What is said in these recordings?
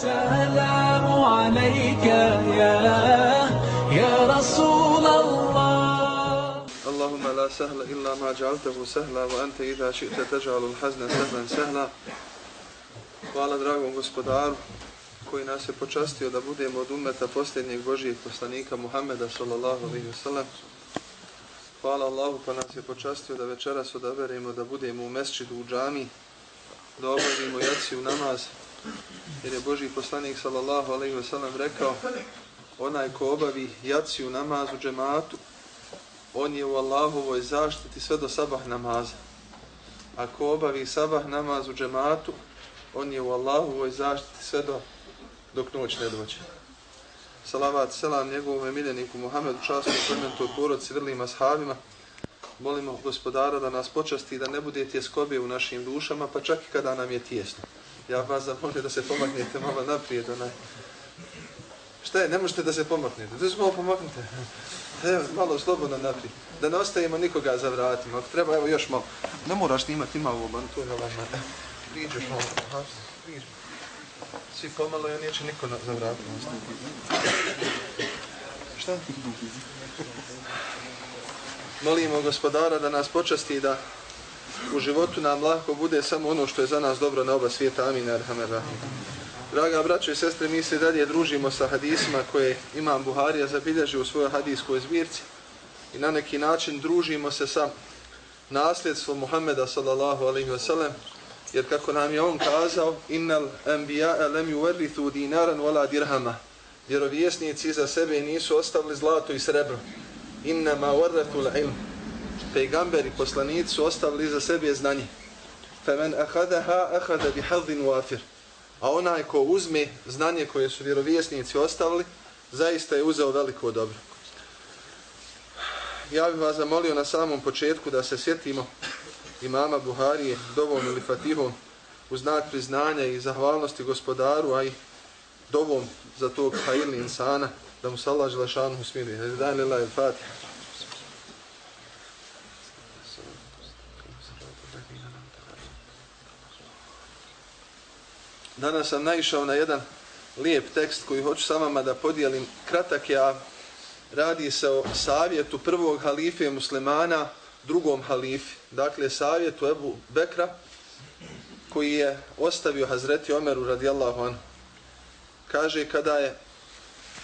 السلام عليك يا يا رسول الله اللهم لا سهل إلا ما جعلته سهلا وأنت إذا شئت تجعل الحزن سهلا سهلا Hvala dragom gospodaru koji nas je počastio da budemo od umeta posljednjeg Božijeg poslanika Muhammeda sallallahu alaihi wa sallam. Hvala Allahu pa nas je počastio da večeras odaberemo da budemo u mesčidu u džami, da obavimo jaciju namaz, jer je Boži poslanik sallallahu alaihi ve sellem rekao onaj ko obavi jaciju namaz u džematu, on je u Allahovoj zaštiti sve do sabah namaza. Ako obavi sabah namaz u džematu, on je u Allahovoj zaštiti sve do dok noć ne dođe. Salavat, selam njegovom emiljeniku Muhammedu, časnom plementu od porodci, vrlima sahabima. Molimo gospodara da nas počasti da ne bude tjeskobe u našim dušama, pa čak i kada nam je tjesno. Ja vas zamolio da se pomaknete malo naprijed. Onaj. Šta je, ne možete da se pomaknete? Da se malo pomaknete. Evo, malo slobodno naprijed. Da ne ostavimo nikoga za vratima. Ako treba, evo još malo. Ne moraš snimati, ima ovo, man, to je vama. Priđeš malo. Aha, priđeš. Svi pomalo i neće niko na, za vratima ostaviti. Šta? Molimo gospodara da nas počasti da u životu nam lako bude samo ono što je za nas dobro na oba svijeta. Amin. Arhamer Rahim. Draga braćo i sestre, mi se dalje družimo sa hadisima koje Imam Buharija zabilježi u svojoj hadijskoj zbirci i na neki način družimo se sa nasljedstvom Muhammeda sallallahu alaihi ve sellem jer kako nam je on kazao innal anbiya lam yuwarrithu dinaran wala dirhama vjerovjesnici za sebe nisu ostavili zlato i srebro inna ma warathu pejgamber i poslanici su ostavili za sebe znanje. Faman akhadaha akhadha bihadhin wafir. A onaj ko uzme znanje koje su vjerovjesnici ostavili zaista je uzeo veliko dobro. Ja bih vas zamolio na samom početku da se sjetimo imama Buharije dovom ili fatihom u znak priznanja i zahvalnosti gospodaru, a i dovom za tog hajirni insana, da mu sallaha želešanu usmiruje. Dan lila il Danas sam naišao na jedan lijep tekst koji hoću sa vama da podijelim. Kratak je, a radi se o savjetu prvog halife muslimana drugom halifi. Dakle, savjetu Ebu Bekra koji je ostavio Hazreti Omeru radijallahu anhu. Kaže, kada je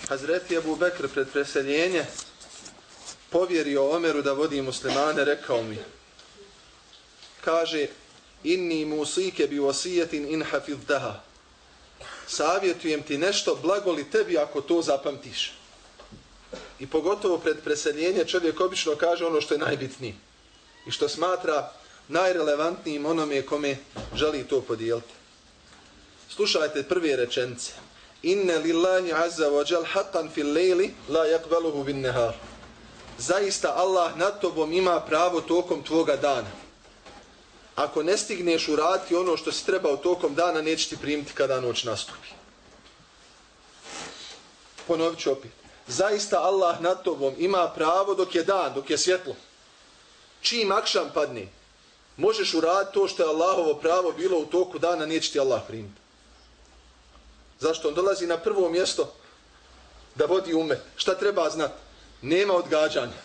Hazreti Ebu Bekr pred preseljenje povjerio Omeru da vodi muslimane, rekao mi. Kaže, inni musike bi osijetin in hafiddaha. Savjetujem ti nešto, blago li tebi ako to zapamtiš. I pogotovo pred preseljenje čovjek obično kaže ono što je najbitnije. I što smatra najrelevantnijim onome kome želi to podijeliti. Slušajte prve rečence. Inne lillahi azza wa jal haqqan fil lejli la yakbaluhu bin nehar. Zaista Allah nad tobom ima pravo tokom tvoga dana. Ako ne stigneš uraditi ono što si trebao tokom dana, neće ti primiti kada noć nastupi. Ponovit ću opet. Zaista Allah nad tobom ima pravo dok je dan, dok je svjetlo. Čim akšan padne, možeš uraditi to što je Allahovo pravo bilo u toku dana, neće ti Allah primiti. Zašto? On dolazi na prvo mjesto da vodi umet. Šta treba znati? Nema odgađanja.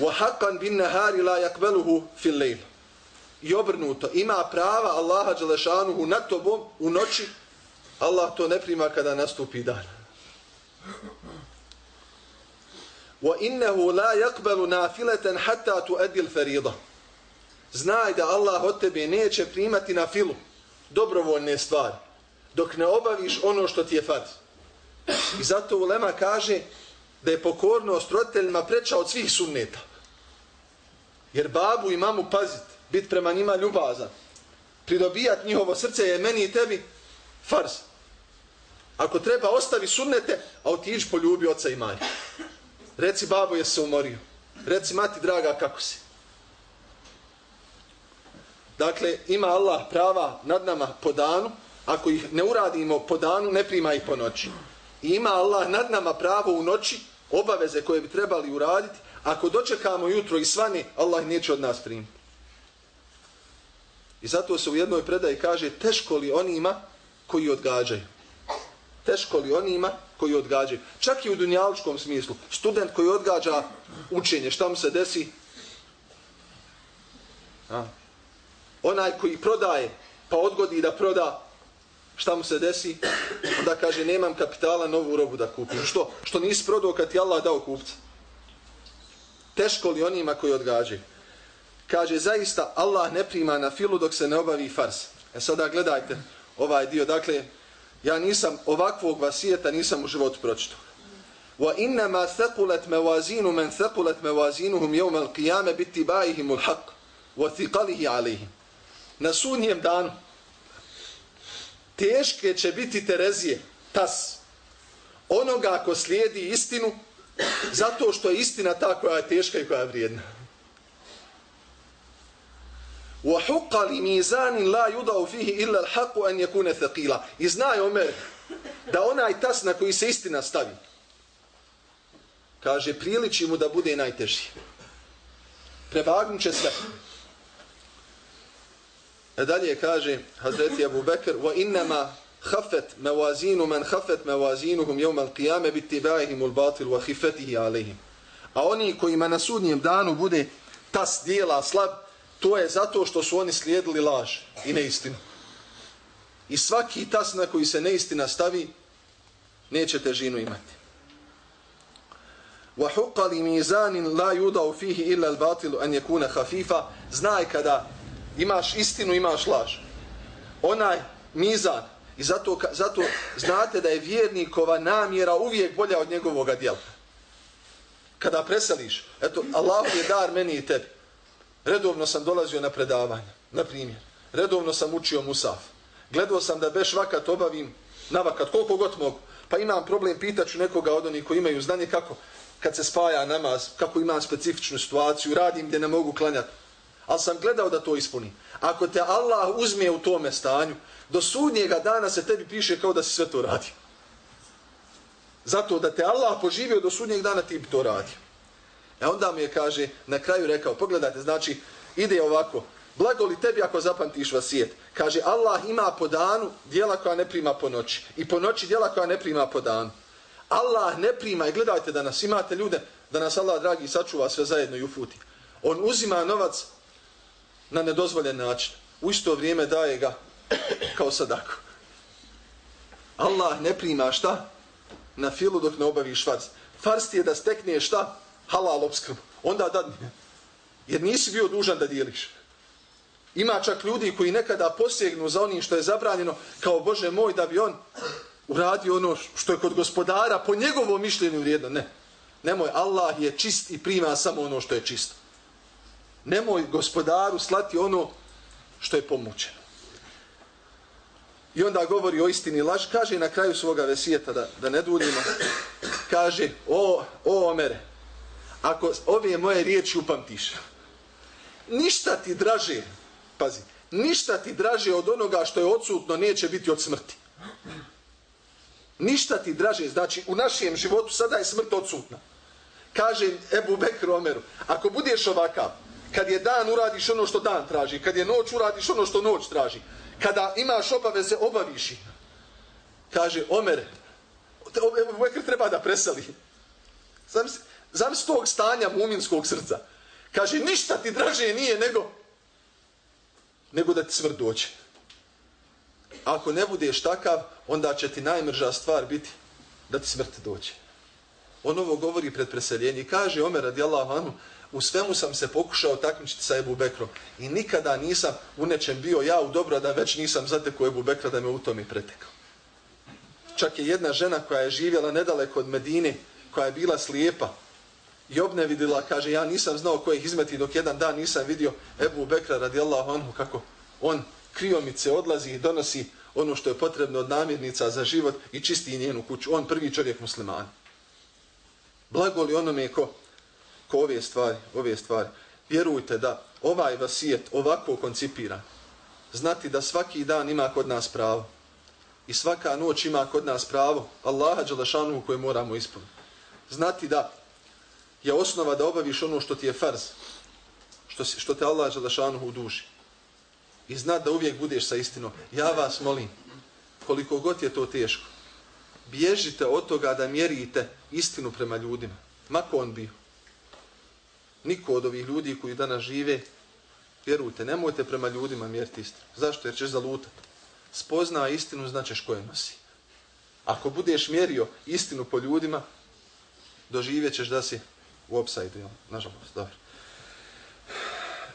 وَحَقًا بِالنَّهَارِ لَا يَقْبَلُهُ فِي اللَّيْلِ I obrnuto. Ima prava Allaha Đelešanuhu nad tobom u noći. Allah to ne prima kada nastupi dan. وَإِنَّهُ لَا يَقْبَلُ نَافِلَةً حَتَّى تُؤَدِّ الْفَرِيضَ Znaj da Allah od tebe neće primati na filu dobrovoljne stvari dok ne obaviš ono što ti je fad. I zato Ulema kaže da je pokornost roditeljima preča od svih sunneta. Jer babu i mamu pazit, bit prema njima ljubazan, pridobijat njihovo srce je meni i tebi farz. Ako treba, ostavi sunnete, a otiđi poljubi oca i majke. Reci, babo, je se umorio. Reci, mati, draga, kako si? Dakle, ima Allah prava nad nama po danu. Ako ih ne uradimo po danu, ne prima ih po noći. I ima Allah nad nama pravo u noći, obaveze koje bi trebali uraditi. Ako dočekamo jutro i svani, Allah neće od nas primiti. I zato se u jednoj predaji kaže teško li onima koji odgađaju. Teško li onima koji odgađaju. Čak i u dunjaličkom smislu. Student koji odgađa učenje, šta mu se desi? A? Onaj koji prodaje, pa odgodi da proda, šta mu se desi? Onda kaže, nemam kapitala, novu robu da kupim. Što? Što nisi prodao kad ti Allah dao kupca? Teško li onima koji odgađaju? Kaže, zaista Allah ne prima na filu dok se ne obavi fars. E sada gledajte ovaj dio. Dakle, ja nisam ovakvog vasijeta nisam u životu pročito. Wa inna ma مَنْ mawazinu man يَوْمَ mawazinuhum yawm al-qiyamah bi wa thiqalihi alayhim. Na sudnjem danu teške će biti Terezije, tas, onoga ko slijedi istinu, zato što je istina ta koja je teška i koja je vrijedna. وحق لميزان لا يضع فيه إلا الحق أن يكون ثقيلا I zna Omer da onaj tas na koji se istina stavi, kaže, priliči mu da bude najteži. Prevagnut će sve. E dalje kaže Hazreti Abu Bekr وَإِنَّمَا خَفَتْ مَوَازِينُ مَنْ خَفَتْ مَوَازِينُهُمْ يَوْمَ الْقِيَامَ بِتِّبَاهِهِمُ الْبَاطِلُ وَخِفَتِهِ عَلَيْهِمْ A oni kojima na sudnjem danu bude tas dijela slab, to je zato što su oni slijedili laž i neistinu. I svaki tas na koji se neistina stavi, neće težinu imati. وَحُقَّ لِمِيزَانٍ لَا يُدَوْ فِيهِ إِلَّا الْبَاطِلُ أَنْ يَكُونَ خَفِيفًا Znaj kada imaš istinu, imaš laž. Onaj mizan, i zato, zato znate da je vjernikova namjera uvijek bolja od njegovog djela. Kada preseliš, eto, Allah je dar meni i tebi. Redovno sam dolazio na predavanje, na primjer. Redovno sam učio Musaf. Gledao sam da beš vakat obavim na vakat, koliko god mogu. Pa imam problem, pitaću nekoga od onih koji imaju znanje kako, kad se spaja namaz, kako imam specifičnu situaciju, radim gdje ne mogu klanjati. Ali sam gledao da to ispuni. Ako te Allah uzme u tome stanju, do sudnjega dana se tebi piše kao da si sve to radio. Zato da te Allah poživio do sudnjeg dana ti bi to radio. E onda mi je, kaže, na kraju rekao, pogledajte, znači, ide ovako, blago li tebi ako zapamtiš vasijet? Kaže, Allah ima po danu dijela koja ne prima po noći. I po noći dijela koja ne prima po danu. Allah ne prima, i gledajte da nas imate ljude, da nas Allah, dragi, sačuva sve zajedno i ufuti. On uzima novac na nedozvoljen način. U isto vrijeme daje ga kao sadaku. Allah ne prima šta? Na filu dok ne obaviš farz. Farz ti je da stekne šta? halal obskrbu. Onda da, jer nisi bio dužan da dijeliš. Ima čak ljudi koji nekada posjegnu za onim što je zabranjeno, kao Bože moj, da bi on uradio ono što je kod gospodara po njegovom mišljenju vrijedno. Ne. Nemoj, Allah je čist i prima samo ono što je čisto. Nemoj gospodaru slati ono što je pomučeno. I onda govori o istini laž, kaže na kraju svoga vesijeta, da, da ne duljimo, kaže, o, o Omere, ako ove moje riječi upamtiš, ništa ti draže, pazi, ništa ti draže od onoga što je odsutno neće biti od smrti. Ništa ti draže, znači u našem životu sada je smrt odsutna. Kaže Ebu Bekr Omeru, ako budeš ovakav, kad je dan uradiš ono što dan traži, kad je noć uradiš ono što noć traži, kada imaš obaveze, obaviš ih. Kaže, Omer, Bekr treba da preseli. Znam se, Zamisli tog stanja muminskog srca. Kaže, ništa ti draže nije nego nego da ti smrt dođe. Ako ne budeš takav, onda će ti najmrža stvar biti da ti smrt dođe. On ovo govori pred preseljenje. Kaže Omer radijallahu anhu, u svemu sam se pokušao takmičiti sa Ebu Bekrom i nikada nisam u nečem bio ja u dobro da već nisam zatekao Ebu Bekra da me u tom i pretekao. Čak je jedna žena koja je živjela nedaleko od Medine, koja je bila slijepa, i obnevidila, kaže, ja nisam znao ko ih izmeti dok jedan dan nisam vidio Ebu Bekra radijallahu anhu kako on kriomice odlazi i donosi ono što je potrebno od namirnica za život i čisti njenu kuću. On prvi čovjek musliman. Blago li onome ko, ko ove stvari, ove stvari. Vjerujte da ovaj vasijet ovako koncipira. Znati da svaki dan ima kod nas pravo. I svaka noć ima kod nas pravo. Allaha Đalašanu koje moramo ispuniti. Znati da je osnova da obaviš ono što ti je farz, što, što te Allah Želešanu u duši. i znat da uvijek budeš sa istinom. Ja vas molim, koliko god je to teško, bježite od toga da mjerite istinu prema ljudima. Mako on bio. Niko od ovih ljudi koji danas žive, vjerujte, nemojte prema ljudima mjeriti istinu. Zašto? Jer ćeš zalutati. Spozna istinu, značeš koje nosi. Ako budeš mjerio istinu po ljudima, doživjet ćeš da si u opsajdu, nažalost, dobro.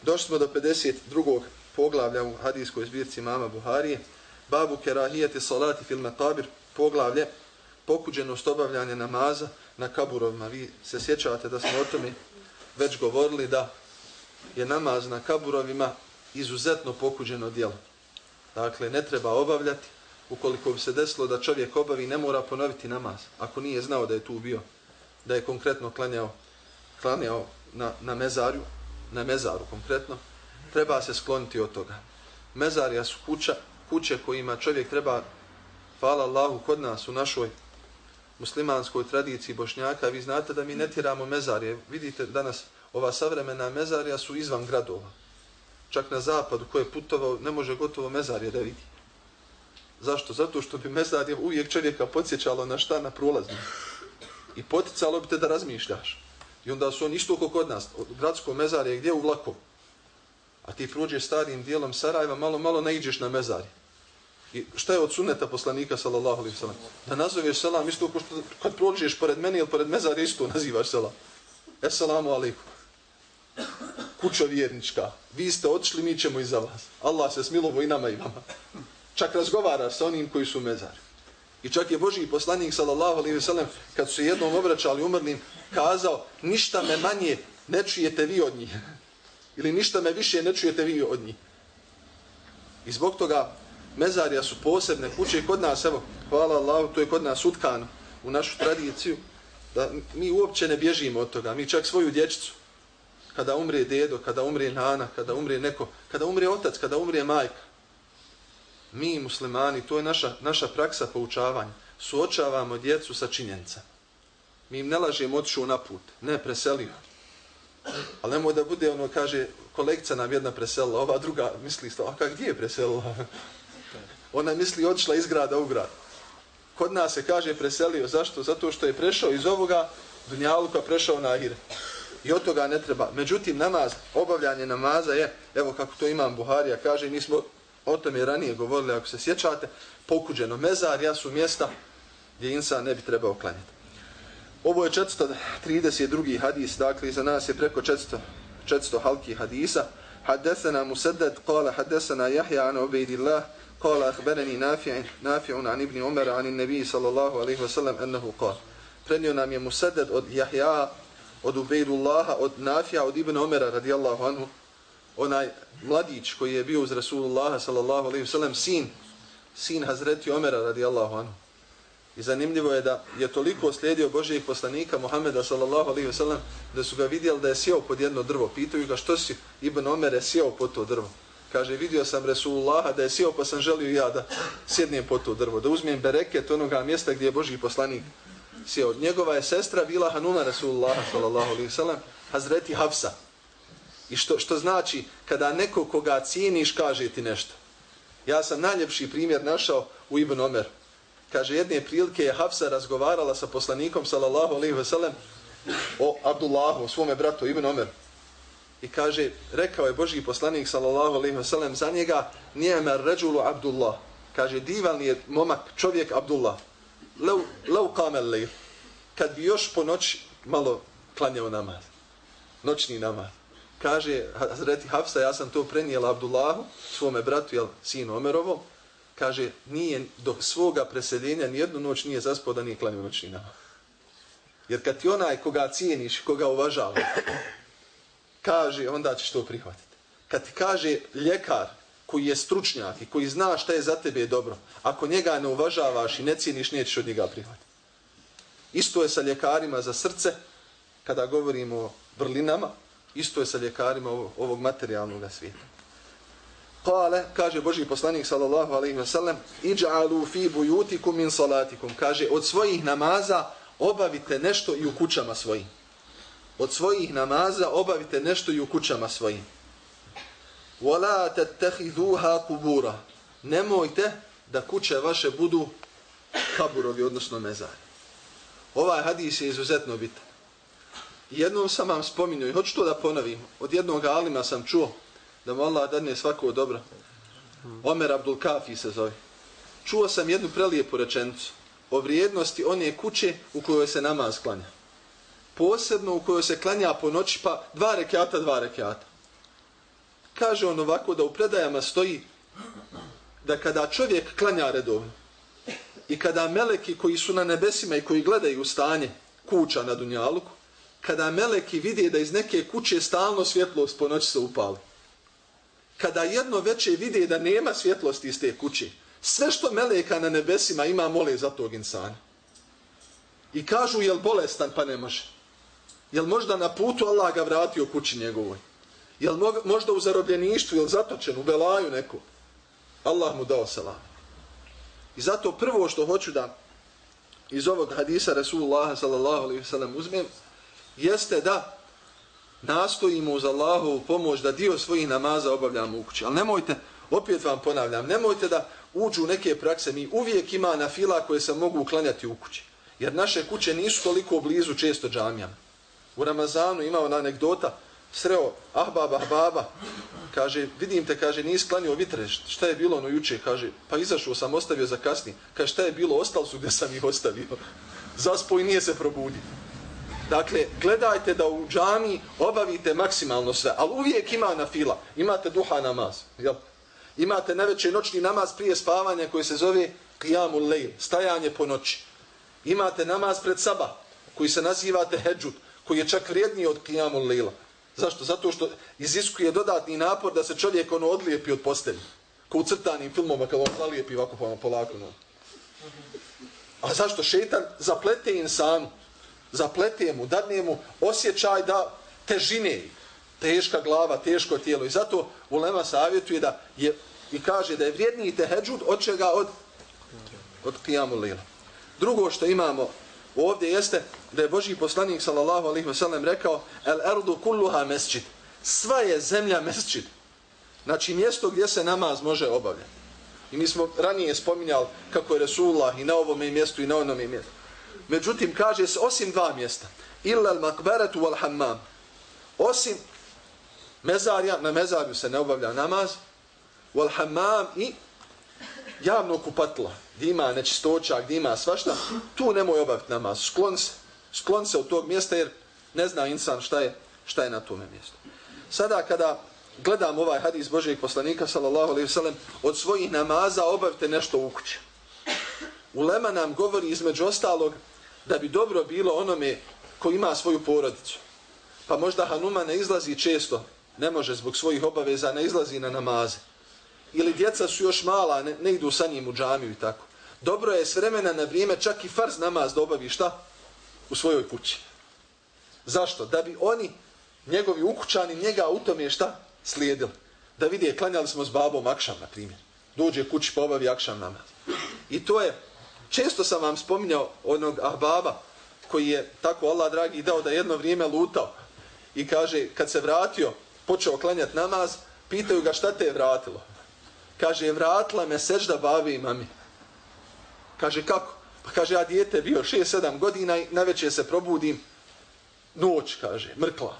Došli smo do 52. poglavlja u hadijskoj zbirci mama Buharije. Babu kerahijete salati fil metabir, poglavlje pokuđenost obavljanja namaza na kaburovima. Vi se sjećate da smo o tome već govorili da je namaz na kaburovima izuzetno pokuđeno djelo. Dakle, ne treba obavljati. Ukoliko bi se desilo da čovjek obavi, ne mora ponoviti namaz. Ako nije znao da je tu bio, da je konkretno klanjao, klanjao na, na mezarju, na mezaru konkretno, treba se skloniti od toga. Mezarja su kuća, kuće kojima čovjek treba, hvala Allahu, kod nas u našoj muslimanskoj tradiciji bošnjaka, vi znate da mi ne tiramo mezarije. Vidite danas ova savremena mezarja su izvan gradova. Čak na zapadu koje je putovao ne može gotovo mezarije da vidi. Zašto? Zato što bi mezarje uvijek čovjeka podsjećalo na šta na prolaznu. I poticalo bi te da razmišljaš. I onda su oni isto kod nas, od gradsko mezarje, gdje u vlakom. A ti prođeš starim dijelom Sarajeva, malo, malo ne iđeš na mezarje. I šta je od suneta poslanika, sallallahu alaihi sallam? Da nazoveš selam isto ko što kad prođeš pored mene ili pored mezara isto nazivaš selam. Esselamu alaikum. Kuća vjernička, vi ste otišli, mi ćemo iza vas. Allah se smilovo i nama i vama. Čak razgovara sa onim koji su mezari. I čak je Boži poslanik, sallallahu alaihi sallam, kad su jednom obraćali umrlim, kazao, ništa me manje ne čujete vi od njih. Ili ništa me više ne čujete vi od njih. I zbog toga mezarija su posebne kuće kod nas, evo, hvala Allahu, to je kod nas utkano u našu tradiciju, da mi uopće ne bježimo od toga. Mi čak svoju dječicu, kada umre dedo, kada umre nana, kada umre neko, kada umre otac, kada umre majka, mi muslimani, to je naša, naša praksa poučavanja, suočavamo djecu sa činjenica. Mi im ne lažemo otišu na put, ne preselio. Ali nemoj da bude ono, kaže, kolekcija nam jedna preselila, ova druga misli, a kak gdje je preselila? Ona misli, odšla iz grada u grad. Kod nas se kaže preselio, zašto? Zato što je prešao iz ovoga dunjaluka, prešao na ahire. I od toga ne treba. Međutim, namaz, obavljanje namaza je, evo kako to imam Buharija, kaže, mi smo o tome ranije govorili, ako se sjećate, pokuđeno mezarja su mjesta gdje insan ne bi trebao klanjati. Ovo je 432. hadis, dakle, za nas je preko 400, 400 halki hadisa. Haddesana Musaddad, kala haddesana Jahja an Ubejdillah, kala ahbereni nafi'un an ابن عمر an النبي sallallahu alaihi عليه وسلم ennehu kala. Prenio nam je Musaddad od Jahja, od Ubejdullaha, od Nafija, od ibn Omera radijallahu anhu, onaj mladić koji je bio uz Rasulullah sallallahu alaihi wasallam, sin, sin Hazreti Omera radijallahu anhu. I zanimljivo je da je toliko slijedio Božijih poslanika Muhammeda sallallahu alaihi wasallam da su ga vidjeli da je sjeo pod jedno drvo. Pitaju ga što si Ibn Omer je sjeo pod to drvo. Kaže vidio sam Resulullaha da je sjeo pa sam želio ja da sjednem pod to drvo. Da uzmijem bereket onoga mjesta gdje je Boži poslanik sjeo. Njegova je sestra bila Hanuma Resulullaha sallallahu alaihi sallam, Hazreti Hafsa. I što, što znači kada neko koga cijeniš kaže ti nešto. Ja sam najljepši primjer našao u Ibn Omer kaže jedne prilike je Hafsa razgovarala sa poslanikom sallallahu alaihi ve sellem o Abdullahu, svome bratu Ibn Omer. I kaže, rekao je Božji poslanik sallallahu alejhi ve sellem za njega, ni'ma rajulu Abdullah. Kaže, divan je momak, čovjek Abdullah. Lew lew qama al-layl. Kad bi još po noć malo klanjao namaz. Noćni namaz. Kaže Hazreti Hafsa, ja sam to prenijela Abdullahu, svome bratu, jel, sinu Omerovom, kaže, nije do svoga preseljenja nijednu noć nije zaspao da nije klanio noćni namaz. Jer kad ti onaj koga cijeniš, koga uvažava, kaže, onda ćeš to prihvatiti. Kad ti kaže ljekar koji je stručnjak i koji zna šta je za tebe dobro, ako njega ne uvažavaš i ne cijeniš, nećeš od njega prihvatiti. Isto je sa ljekarima za srce, kada govorimo o vrlinama, isto je sa ljekarima ovog materijalnog svijeta. Kale, kaže Boži poslanik sallallahu alaihi ve sellem, iđa'alu fi bujutikum min salatikum. Kaže, od svojih namaza obavite nešto i u kućama svojim Od svojih namaza obavite nešto i u kućama svojim. وَلَا تَتَّخِذُوهَا قُبُورًا Nemojte da kuće vaše budu kaburovi, odnosno mezari. Ovaj hadis je izuzetno bitan. Jednom sam vam spominio i hoću to da ponovim. Od jednog alima sam čuo da mu Allah dadne svako dobro. Omer Abdul Kafi se zove. Čuo sam jednu prelijepu rečenicu o vrijednosti one kuće u kojoj se namaz klanja. Posebno u kojoj se klanja po noći, pa dva rekiata, dva rekiata. Kaže on ovako da u predajama stoji da kada čovjek klanja redovno i kada meleki koji su na nebesima i koji gledaju stanje kuća na Dunjaluku, kada meleki vide da iz neke kuće stalno svjetlost po noći se upali, kada jedno veće vide da nema svjetlosti iz te kuće, sve što meleka na nebesima ima mole za tog insana. I kažu, jel bolestan, pa ne može. Jel možda na putu Allah ga vratio kući njegovoj? Jel možda u zarobljeništvu, jel zatočen, u belaju neko? Allah mu dao salam. I zato prvo što hoću da iz ovog hadisa Rasulullah sallallahu alaihi sallam uzmem, jeste da nastojimo uz Allahovu pomoć da dio svojih namaza obavljamo u kući. Ali nemojte, opet vam ponavljam, nemojte da uđu neke prakse. Mi uvijek ima na fila koje se mogu uklanjati u kući. Jer naše kuće nisu toliko blizu često džamijama. U Ramazanu ima ona anegdota, sreo, ah baba, ah baba, kaže, vidim te, kaže, nisi klanio vitre, šta je bilo ono juče, kaže, pa izašao sam, ostavio za kasni, kaže, šta je bilo, ostalo su gdje sam ih ostavio. Zaspo i nije se probudio. Dakle, gledajte da u džami obavite maksimalno sve, ali uvijek ima na fila. Imate duha namaz. Jel? Imate najveći noćni namaz prije spavanja koji se zove qiyamul lejl, stajanje po noći. Imate namaz pred saba koji se nazivate heđut, koji je čak vrijedniji od qiyamul Lila. Zašto? Zato što iziskuje dodatni napor da se čovjek ono odlijepi od postelji. Ko u crtanim filmoma kada on zalijepi ovako pa polako. No. A zašto? Šetan zaplete insanu zaplete mu, dadne mu osjećaj da težine, teška glava, teško tijelo. I zato Ulema savjetuje da je, i kaže da je vrijedniji teheđud od čega od, od kijamu lila. Drugo što imamo ovdje jeste da je Boži poslanik sallallahu alaihi wasallam rekao el erdu kulluha mesčid. Sva je zemlja mesčid. Znači mjesto gdje se namaz može obavljati. I mi smo ranije spominjali kako je Resulullah i na ovom mjestu i na onom mjestu. Međutim, kaže se osim dva mjesta. Illa al makberetu wal hammam. Osim mezarja, na mezarju se ne obavlja namaz, wal hammam i javno kupatla, gdje ima nečistoća, gdje ima svašta, tu nemoj obaviti namaz. Sklon se, sklon se od tog mjesta jer ne zna insan šta je, šta je na tome mjestu. Sada kada gledam ovaj hadis Božijeg poslanika, sallallahu alaihi sallam, od svojih namaza obavite nešto u kući. Ulema nam govori između ostalog da bi dobro bilo onome ko ima svoju porodicu. Pa možda Hanuma ne izlazi često, ne može zbog svojih obaveza, ne izlazi na namaze. Ili djeca su još mala, ne, ne idu sa njim u džamiju i tako. Dobro je s vremena na vrijeme čak i farz namaz da obavi šta? U svojoj kući. Zašto? Da bi oni, njegovi ukućani, njega u tome šta? Slijedili. Da vidi, klanjali smo s babom akšam, na primjer. Dođe kući pa obavi akšam namaz. I to je Često sam vam spominjao onog ahbaba koji je tako Allah dragi dao da jedno vrijeme lutao i kaže kad se vratio počeo klanjati namaz pitaju ga šta te je vratilo kaže vratila me sežda babi i mami kaže kako pa kaže ja dijete bio 6-7 godina i najveće se probudim noć kaže mrkla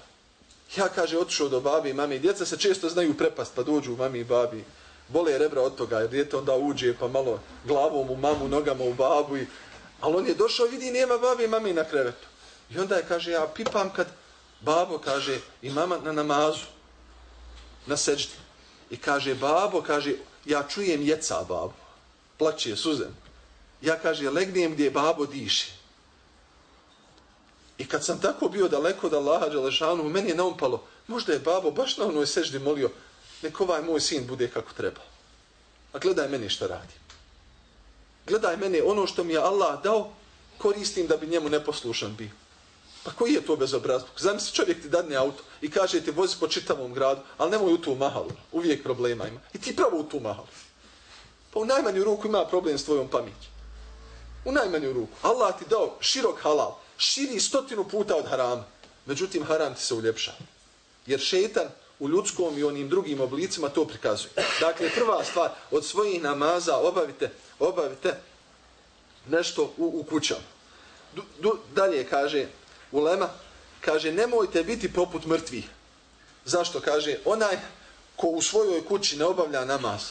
ja kaže otišao do babi i mami djeca se često znaju prepast pa dođu mami i babi bole rebra od toga, jer djete onda uđe pa malo glavom u mamu, nogama u babu. I... Ali on je došao, vidi, nema babi i mami na krevetu. I onda je, kaže, ja pipam kad babo, kaže, i mama na namazu, na seđdi. I kaže, babo, kaže, ja čujem jeca babo, plaće suzem. Ja, kaže, legnijem gdje babo diše. I kad sam tako bio daleko od Allaha Đalešanu, meni je naumpalo, možda je babo baš na onoj seždi molio, nek ovaj moj sin bude kako treba. A gledaj meni što radi. Gledaj mene, ono što mi je Allah dao, koristim da bi njemu neposlušan bio. Pa koji je to bezobrazbog? Znam se čovjek ti dadne auto i kaže ti vozi po čitavom gradu, ali nemoj u tu mahalu. Uvijek problema ima. I ti pravo u tu mahalu. Pa u najmanju ruku ima problem s tvojom pamitjom. U najmanju ruku. Allah ti dao širok halal. Širi stotinu puta od harama. Međutim, haram ti se uljepša. Jer šetan u ljudskom i onim drugim oblicima to prikazuje. Dakle, prva stvar, od svojih namaza obavite, obavite nešto u, u kućama. Du, du, dalje kaže Ulema, kaže, nemojte biti poput mrtvih. Zašto? Kaže, onaj ko u svojoj kući ne obavlja namaz,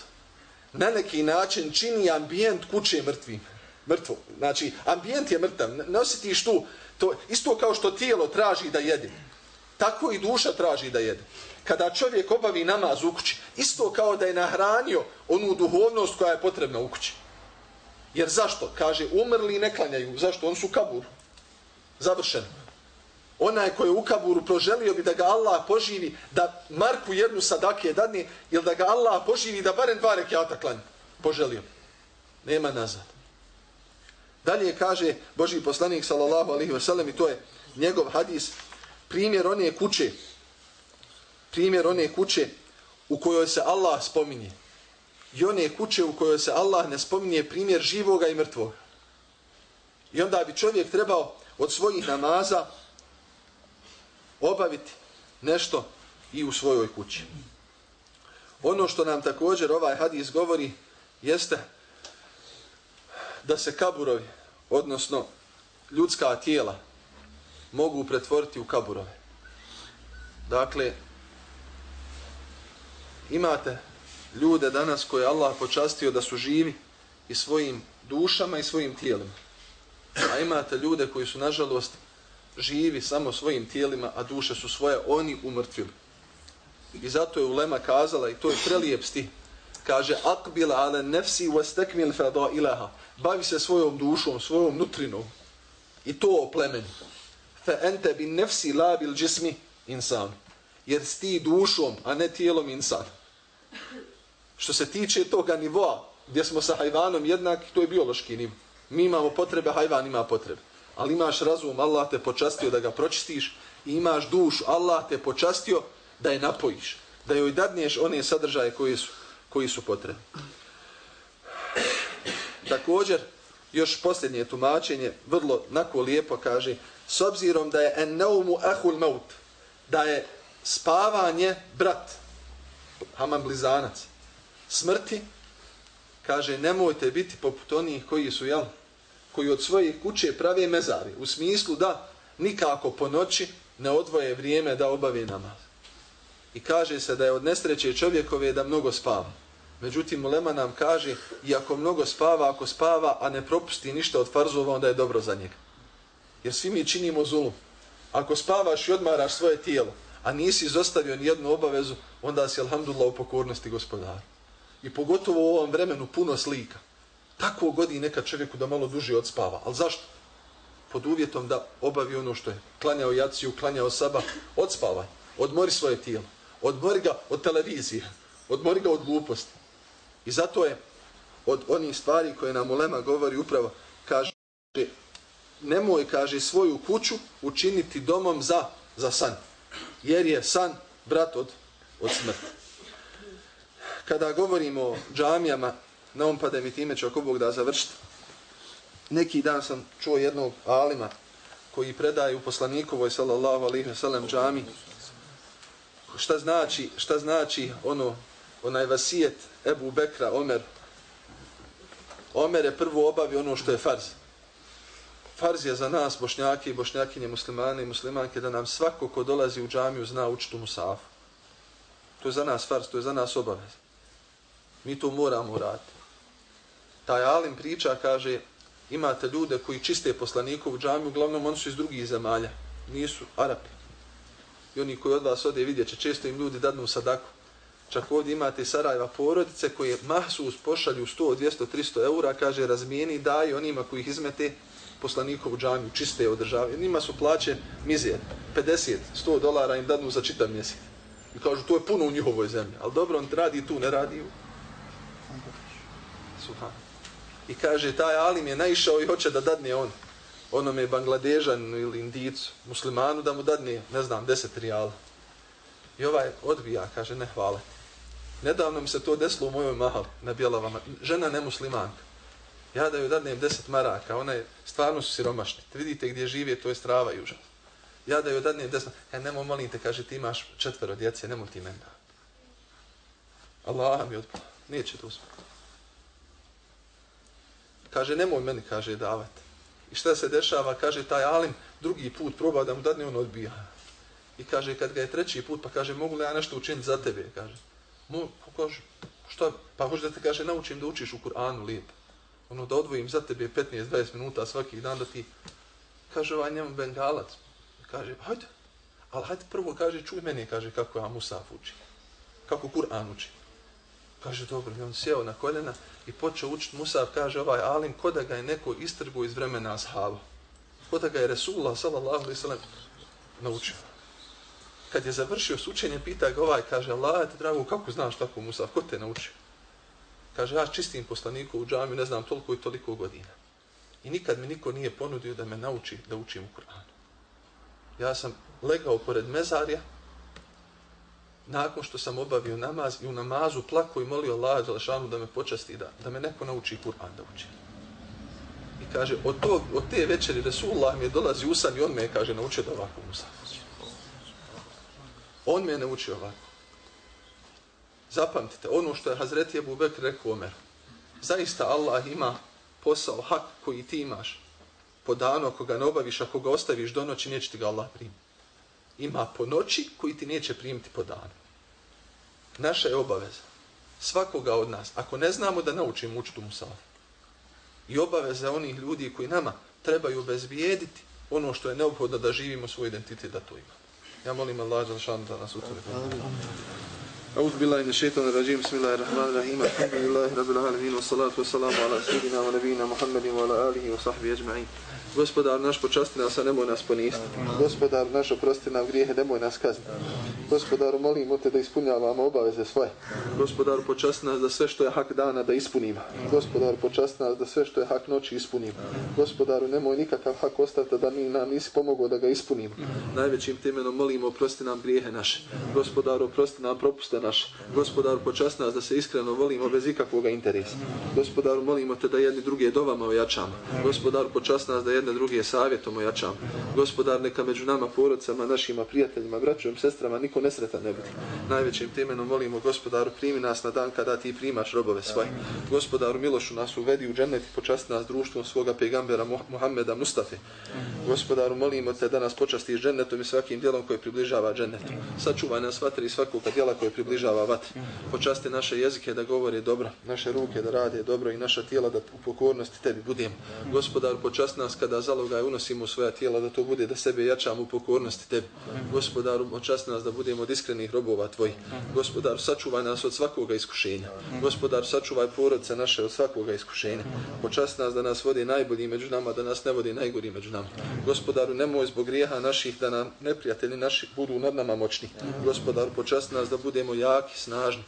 na neki način čini ambijent kuće mrtvim. Mrtvo. Znači, ambijent je mrtav. Ne osjetiš tu, to, isto kao što tijelo traži da jede. Tako i duša traži da jede. Kada čovjek obavi namaz u kući, isto kao da je nahranio onu duhovnost koja je potrebna u kući. Jer zašto? Kaže, umrli ne klanjaju. Zašto? On su kabur. Završeno onaj koji je u kaburu proželio bi da ga Allah poživi, da Marku jednu sadake dadne, ili da ga Allah poživi da barem dva rekiata klanja. Poželio. Nema nazad. Dalje kaže Boži poslanik sallallahu alaihi ve sellem i to je njegov hadis, primjer one kuće, primjer one kuće u kojoj se Allah spominje. I one kuće u kojoj se Allah ne spominje primjer živoga i mrtvoga. I onda bi čovjek trebao od svojih namaza obaviti nešto i u svojoj kući. Ono što nam također ovaj hadis govori jeste da se kaburovi, odnosno ljudska tijela, mogu pretvoriti u kaburove. Dakle, imate ljude danas koje Allah počastio da su živi i svojim dušama i svojim tijelima. A imate ljude koji su, nažalost, živi samo svojim tijelima, a duše su svoje, oni umrtvili. I zato je Ulema kazala, i to je prelijep stih, kaže, akbil ale nefsi wastekmil fada ilaha, bavi se svojom dušom, svojom nutrinom, i to o plemeni. Fe ente bi nefsi la bil džismi insan, jer sti dušom, a ne tijelom insan. Što se tiče toga nivoa, gdje smo sa hajvanom jednaki, to je biološki nivo. Mi imamo potrebe, hajvan ima potrebe ali imaš razum, Allah te počastio da ga pročistiš i imaš dušu, Allah te počastio da je napojiš, da joj dadneš one sadržaje koji su, koji su potrebni. Također, još posljednje tumačenje, vrlo nako lijepo kaže, s obzirom da je en neumu ahul maut, da je spavanje brat, haman blizanac, smrti, kaže, nemojte biti poput onih koji su, jel, koji od svoje kuće prave mezari. U smislu da nikako po noći ne odvoje vrijeme da obave namaz. I kaže se da je od nesreće čovjekove da mnogo spava. Međutim, Ulema nam kaže, iako mnogo spava, ako spava, a ne propusti ništa od farzova, onda je dobro za njega. Jer svi mi činimo zulum. Ako spavaš i odmaraš svoje tijelo, a nisi izostavio ni jednu obavezu, onda si, alhamdulillah, u pokornosti gospodara. I pogotovo u ovom vremenu puno slika. Tako godi neka čovjeku da malo duže odspava. Ali zašto? Pod uvjetom da obavi ono što je. Klanjao jaciju, klanjao saba. Odspavaj. Odmori svoje tijelo. Odmori ga od televizije. Odmori ga od gluposti. I zato je od onih stvari koje nam Ulema govori upravo, kaže, nemoj, kaže, svoju kuću učiniti domom za, za san. Jer je san brat od, od smrti. Kada govorimo o džamijama, na on pade mi time će oko Bog da završiti. Neki dan sam čuo jednog alima koji predaje u poslanikovoj sallallahu alaihi wasallam džami šta znači, šta znači ono onaj vasijet Ebu Bekra Omer. Omer je prvo obavi ono što je farz. Farz je za nas bošnjake i bošnjakinje muslimane i muslimanke da nam svako ko dolazi u džamiju zna učitu musafu to je za nas farz, to je za nas obavez mi to moramo raditi. Taj alim priča, kaže, imate ljude koji čiste poslanikov u džamiju, uglavnom oni su iz drugih zemalja, nisu Arapi. I oni koji od vas ode vidjet će, često im ljudi dadnu sadaku. Čak ovdje imate Sarajeva porodice koje mahsus pošalju 100, 200, 300 eura, kaže, razmijeni, daj onima koji ih izmete poslanikovu džamiju, čiste održavaju. Njima su plaće mizije, 50, 100 dolara im dadnu za čitav mjesec. I kažu, to je puno u njihovoj zemlji. Ali dobro, on radi tu, ne radi u. Suhan. I kaže, taj alim je naišao i hoće da dadne on onome Bangladežan ili Indicu, muslimanu, da mu dadne, ne znam, deset rijala. I ovaj odbija, kaže, ne hvala. Nedavno mi se to desilo u mojoj mahali, na Bjelavama. Žena nemuslimanka. Ja da joj dadnem deset maraka, ona je, stvarno su siromašni. Vidite gdje žive, to je strava i užas. Ja da joj dadnem desno, e nemoj molim te, kaže ti imaš četvero djece, nemoj ti meni dati. Allah mi odpala, neće to uspjeti. Kaže, nemoj meni, kaže, davati. I šta se dešava, kaže, taj Alim drugi put proba da mu dadne, on odbija. I kaže, kad ga je treći put, pa kaže, mogu li ja nešto učiniti za tebe, kaže. Mo, kaže, šta, pa hoće da te, kaže, naučim da učiš u Kur'anu lijepo. Ono, da odvojim za tebe 15-20 minuta svaki dan da ti, kaže, ovaj njemu bengalac. Kaže, hajde, ali hajde prvo, kaže, čuj meni, kaže, kako ja Musaf učim. Kako Kur'an učim. Kaže, dobro, i on sjeo na koljena i počeo učiti Musaf, kaže, ovaj Alim, ko da ga je neko istrgo iz vremena ashaba. Ko da ga je Resulullah, sallallahu alaihi sallam, naučio kad je završio s učenjem, pita ga ovaj, kaže, Allah, te drago, kako znaš tako Musav, ko te naučio? Kaže, ja čistim poslaniku u džami, ne znam toliko i toliko godina. I nikad mi niko nije ponudio da me nauči da učim u Kur'anu. Ja sam legao pored mezarja, nakon što sam obavio namaz i u namazu plako i molio Allah Đelešanu da me počasti, da, da me neko nauči Kur'an da učim. I kaže, od, tog, od te večeri Resulullah mi je dolazi usan i on me je, kaže, naučio da ovako Musa On me je naučio ovako. Zapamtite, ono što je Hazreti Ebu Bekr rekao Omer. Zaista Allah ima posao, hak koji ti imaš. Po danu, ako ga ne obaviš, ako ga ostaviš do noći, neće ti ga Allah primiti. Ima po noći koji ti neće primiti po danu. Naša je obaveza. Svakoga od nas. Ako ne znamo da naučimo učiti Musafu. I obaveza onih ljudi koji nama trebaju obezbijediti ono što je neophodno da živimo svoj identitet da to imamo. Ja molim Allah za da nas utore. أعوذ بالله من الشيطان الرجيم بسم الله الرحمن الرحيم الحمد لله رب العالمين والصلاة والسلام على سيدنا ونبينا محمد وعلى آله وصحبه أجمعين Gospodar naš počasti nas, a nemoj nas ponistiti. Gospodar naš oprosti nam grijehe, nemoj nas kazniti. Gospodaru molimo te da ispunjavamo obaveze svoje. Gospodaru počasti nas da sve što je hak dana da ispunimo. Gospodaru počasti nas da sve što je hak noći ispunimo. Gospodaru nemoj nikakav hak ostati da mi nam nisi pomogao da ga ispunimo. Najvećim temenom molimo oprosti nam grijehe naše. Gospodaru oprosti nam propuste naš. Gospodaru počast nas da se iskreno volimo bez ikakvog interesa. Gospodaru molimo te da jedni druge dovama ojačamo. Gospodaru počast nas da jedne druge savjetom ojačamo. Gospodar neka među nama porodcama, našima prijateljima, braćom, sestrama, niko nesretan ne bude. Najvećim temenom molimo gospodaru primi nas na dan kada ti primaš robove svoje. Gospodaru milošu nas uvedi u džennet i počasti nas društvom svoga pegambera Muhammeda Mustafe. Gospodaru molimo te da nas počastiš džennetom i svakim djelom koje približava džennetu. Sačuvaj nas vatri svakog djela koje približava vatri. Počasti naše jezike da govore dobro, naše ruke da rade dobro i naša tijela da u pokornosti tebi budemo. Gospodar, počasti nas kada zaloga unosimo u svoja tijela da to bude da sebe jačamo u pokornosti tebi. Gospodar, počasti nas da budemo od iskrenih robova tvoji. Gospodar, sačuvaj nas od svakoga iskušenja. Gospodar, sačuvaj porodce naše od svakoga iskušenja. Počasti nas da nas vodi najbolji među nama, da nas ne vodi najgori među nama. Gospodaru, nemoj zbog grijeha naših da nam neprijatelji naši budu nad nama moćni. Gospodar, počasti nas da budemo jaki, snažni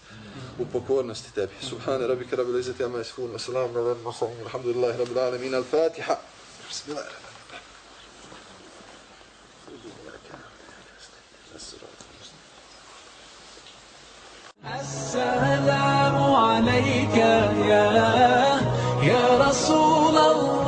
u pokornosti tebi. Subhane rabbika rabbil izzati amma yasifun wa salamun ala al-mursalin walhamdulillahi rabbil alamin. Al-Fatiha. Bismillahirrahmanirrahim. السلام عليك يا يا رسول الله